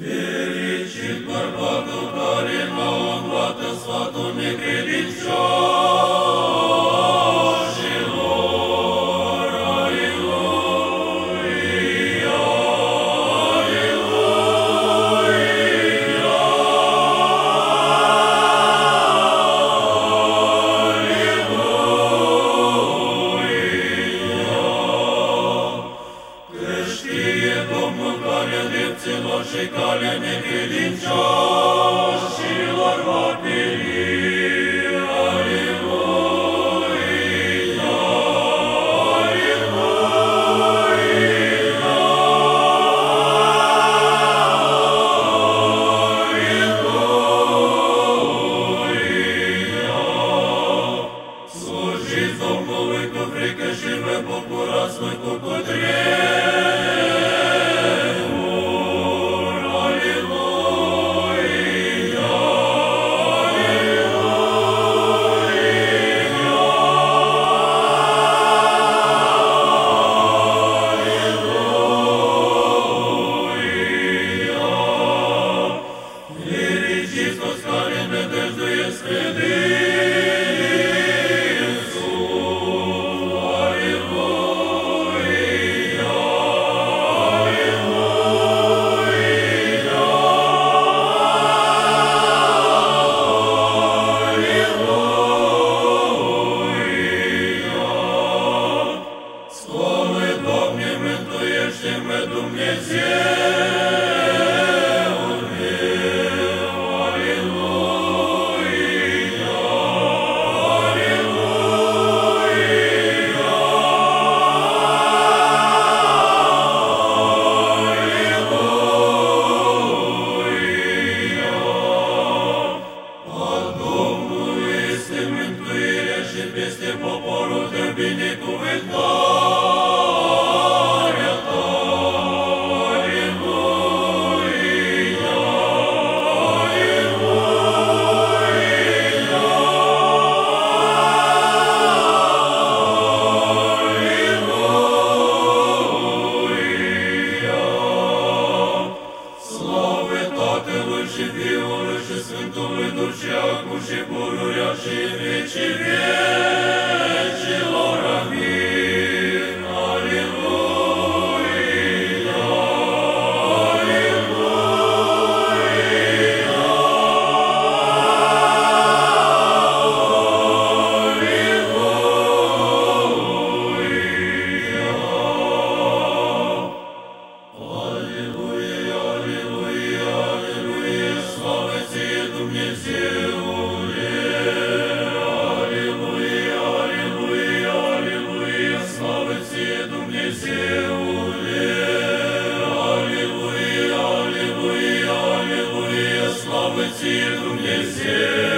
Перечит Барбату Карина, он вата свату не крилит știe Domnul care drepților și calea necredincioșilor va pieri. Служи Domnului cu frică și vă bucurați voi cu Dumnezeu. Tatălui și Fiului și Sfântului Duh și acum și pururea și în vecii vecilor. is here.